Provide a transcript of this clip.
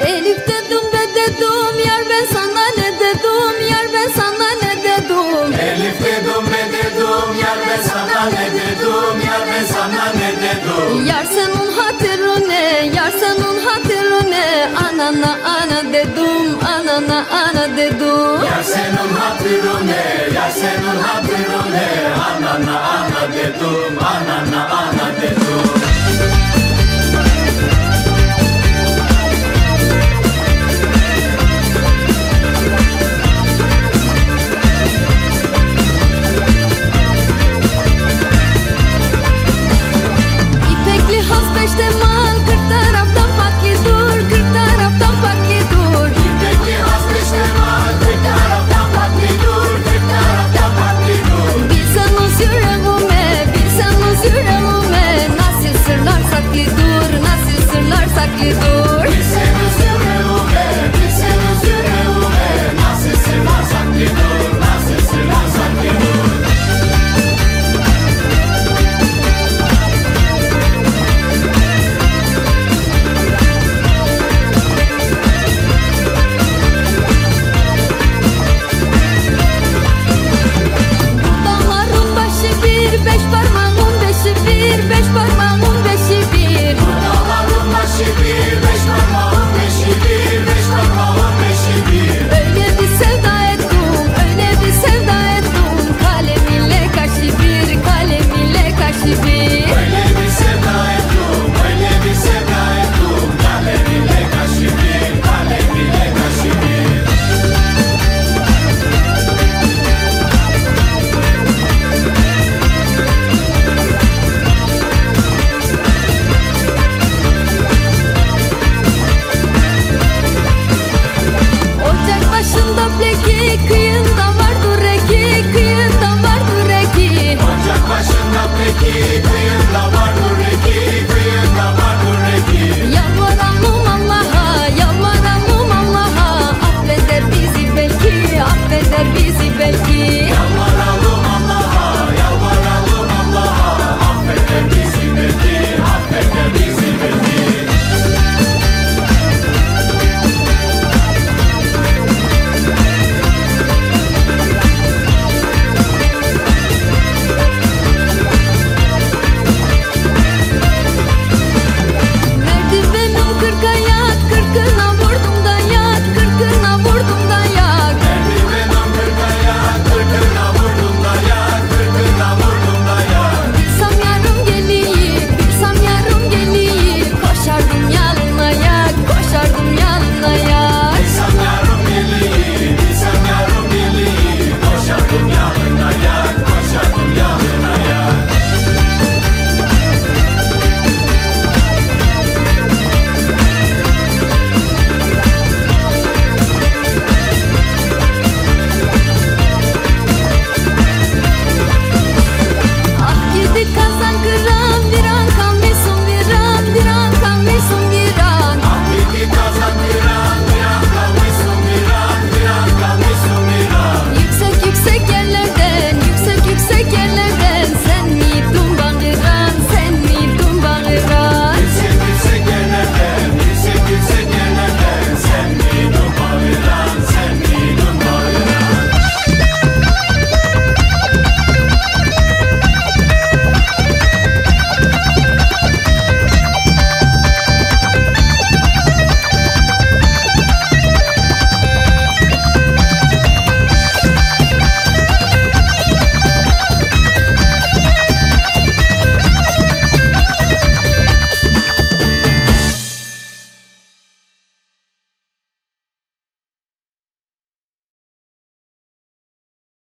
Elif dedim de dedim yar ben sana ne dedim yar ben sana ne dedim? Elif dedim ne dedim yar ben sana ne dedim yar ben sana ne dedim? Yar senin hatırını yar senin hatırını anana ana dedim anana ana dedim. Yar senin hatırın ne yar senin hatırın ne? Anana ana dedim anana ana